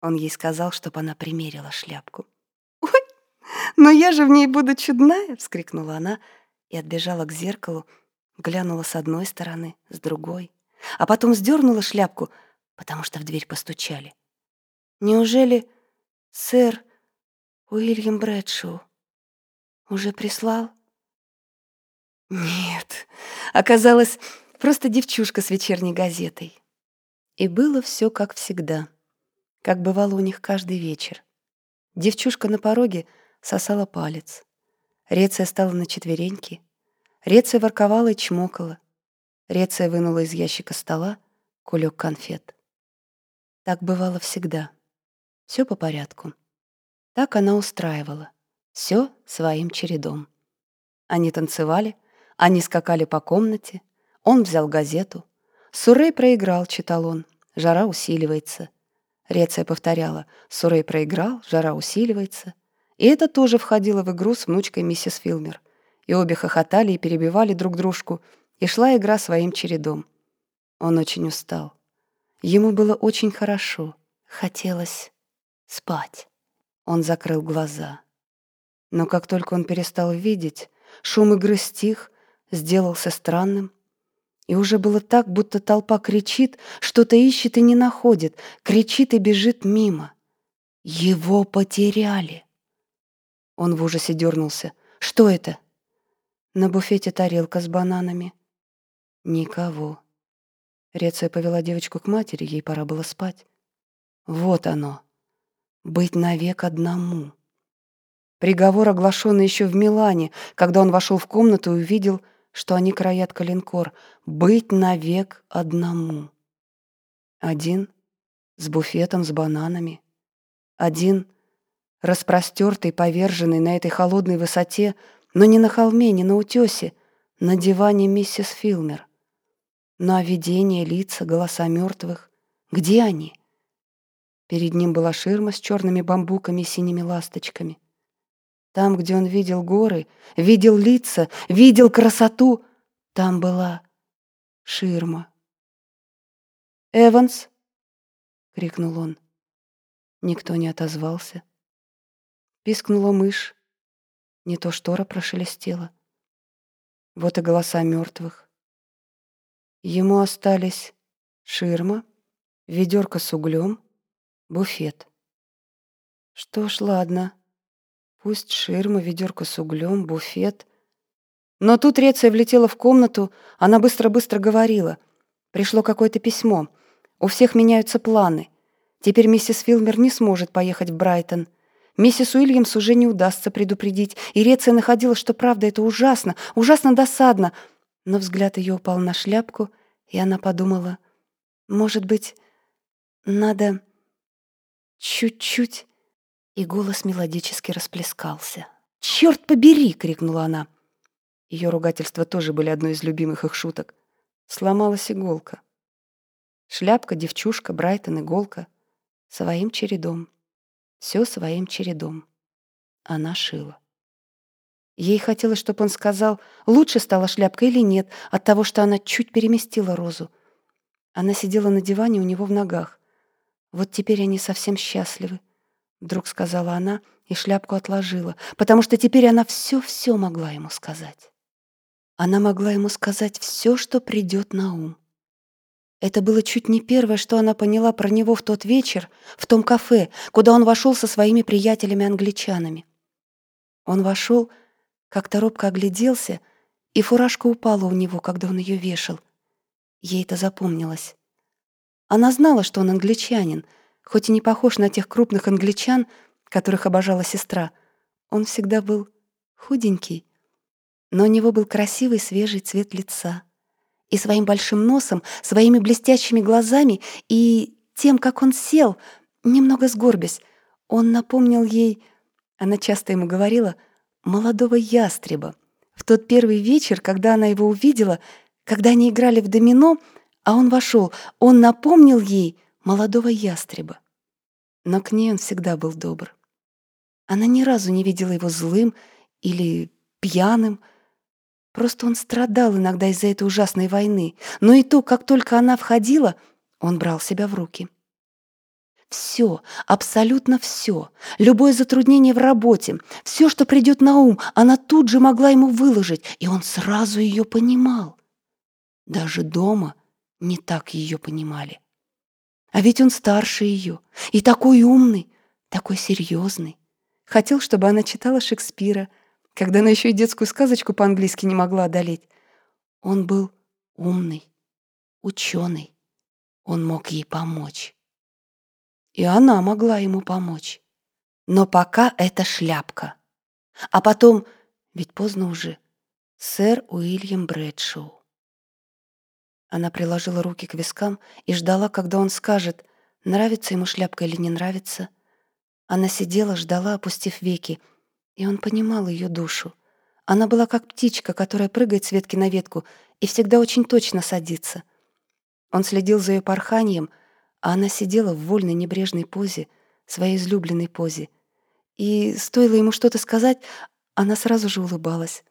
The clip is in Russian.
Он ей сказал, чтоб она примерила шляпку. «Ой, но я же в ней буду чудная!» — вскрикнула она и отбежала к зеркалу, глянула с одной стороны, с другой, а потом сдернула шляпку, потому что в дверь постучали. «Неужели сэр Уильям Брэдшоу уже прислал?» Нет, оказалось, просто девчушка с вечерней газетой. И было все как всегда, как бывало у них каждый вечер. Девчушка на пороге сосала палец. Реция стала на четвереньки. Реция ворковала и чмокала. Реция вынула из ящика стола кулек конфет. Так бывало всегда. Все по порядку. Так она устраивала. Все своим чередом. Они танцевали, они скакали по комнате. Он взял газету. Сурей проиграл, читал он. Жара усиливается. Реция повторяла. Сурей проиграл, жара усиливается. И это тоже входило в игру с внучкой миссис Филмер. И обе хохотали и перебивали друг дружку, и шла игра своим чередом. Он очень устал. Ему было очень хорошо. Хотелось спать. Он закрыл глаза. Но как только он перестал видеть, шум игры стих, сделался странным, и уже было так, будто толпа кричит, что-то ищет и не находит, кричит и бежит мимо. Его потеряли. Он в ужасе дернулся. Что это? На буфете тарелка с бананами. Никого. Реция повела девочку к матери, ей пора было спать. Вот оно. Быть навек одному. Приговор оглашенный еще в Милане, когда он вошел в комнату и увидел, что они краят калинкор. Быть навек одному. Один с буфетом с бананами. Один распростертый, поверженный на этой холодной высоте, но не на холме, не на утесе, на диване миссис Филмер. Но видение, лица, голоса мертвых. Где они? Перед ним была ширма с черными бамбуками и синими ласточками. Там, где он видел горы, видел лица, видел красоту, там была ширма. «Эванс!» — крикнул он. Никто не отозвался. Пискнула мышь. Не то штора прошелестела. Вот и голоса мертвых. Ему остались ширма, ведерко с углем, буфет. Что ж, ладно. Пусть ширма, ведерко с углем, буфет. Но тут Реция влетела в комнату, она быстро-быстро говорила. Пришло какое-то письмо. У всех меняются планы. Теперь миссис Филмер не сможет поехать в Брайтон. Миссис Уильямс уже не удастся предупредить, и Реция находила, что правда это ужасно, ужасно досадно. Но взгляд ее упал на шляпку, и она подумала, может быть, надо чуть-чуть и голос мелодически расплескался. «Черт побери!» — крикнула она. Ее ругательства тоже были одной из любимых их шуток. Сломалась иголка. Шляпка, девчушка, Брайтон, иголка. Своим чередом. Все своим чередом. Она шила. Ей хотелось, чтобы он сказал, лучше стала шляпка или нет, от того, что она чуть переместила розу. Она сидела на диване у него в ногах. Вот теперь они совсем счастливы. Вдруг сказала она и шляпку отложила, потому что теперь она все-все могла ему сказать. Она могла ему сказать все, что придет на ум. Это было чуть не первое, что она поняла про него в тот вечер в том кафе, куда он вошел со своими приятелями-англичанами. Он вошел, как-то робко огляделся, и фуражка упала у него, когда он ее вешал. Ей это запомнилось. Она знала, что он англичанин — Хоть и не похож на тех крупных англичан, которых обожала сестра, он всегда был худенький, но у него был красивый свежий цвет лица. И своим большим носом, своими блестящими глазами и тем, как он сел, немного сгорбясь, он напомнил ей, она часто ему говорила, молодого ястреба. В тот первый вечер, когда она его увидела, когда они играли в домино, а он вошел, он напомнил ей — молодого ястреба. Но к ней он всегда был добр. Она ни разу не видела его злым или пьяным. Просто он страдал иногда из-за этой ужасной войны. Но и то, как только она входила, он брал себя в руки. Все, абсолютно все. Любое затруднение в работе, все, что придет на ум, она тут же могла ему выложить, и он сразу ее понимал. Даже дома не так ее понимали. А ведь он старше ее, и такой умный, такой серьезный. Хотел, чтобы она читала Шекспира, когда она еще и детскую сказочку по-английски не могла одолеть. Он был умный, ученый. Он мог ей помочь. И она могла ему помочь. Но пока это шляпка. А потом, ведь поздно уже, сэр Уильям Брэдшоу. Она приложила руки к вискам и ждала, когда он скажет, нравится ему шляпка или не нравится. Она сидела, ждала, опустив веки, и он понимал ее душу. Она была как птичка, которая прыгает с ветки на ветку и всегда очень точно садится. Он следил за ее порханием, а она сидела в вольной небрежной позе, своей излюбленной позе. И стоило ему что-то сказать, она сразу же улыбалась.